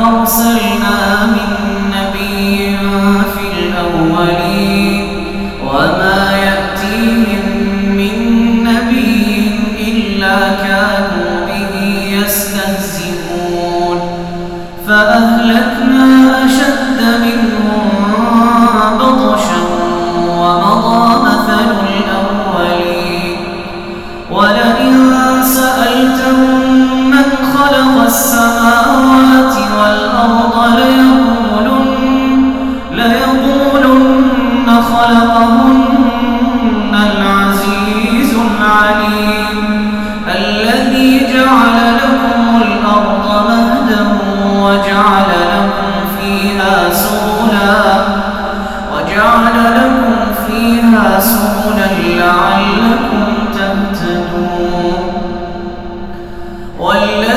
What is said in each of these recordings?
أرسلنا من نبي في الأولين وما يأتيهم من نبي إلا كانوا به يستهزئون فأهلكنا أشد منهم بطشا ومضى مثل الأولين ولئن سألتهم من خلق السماوات خلقهن العزيز العليم الذي جعل لكم الأرض مهدا وجعل لكم فيها سبلا لعلكم تهتدون. والذي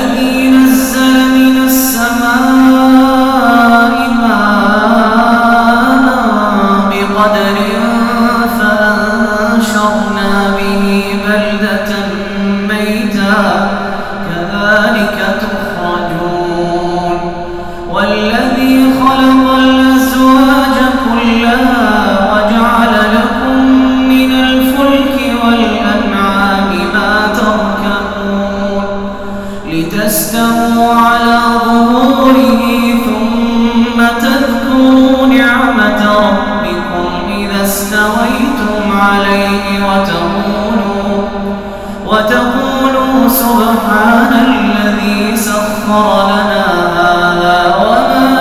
استويتم عليه وتقولوا وتقولوا سبحان الذي سخر لنا هذا وما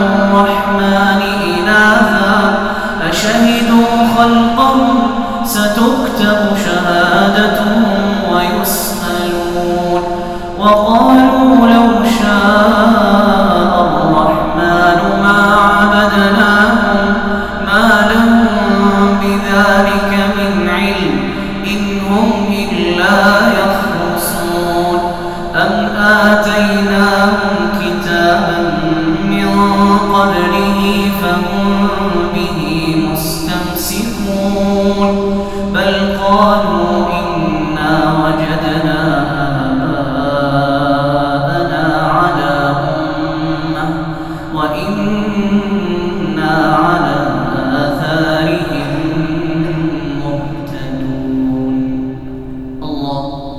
الرحمن إناثا أشهدوا خلقهم ستكتب شهادتهم ويسألون. وقالوا لو قبله فهم به مستمسكون. بل قالوا إنا وجدنا آباءنا على أمة وإنا على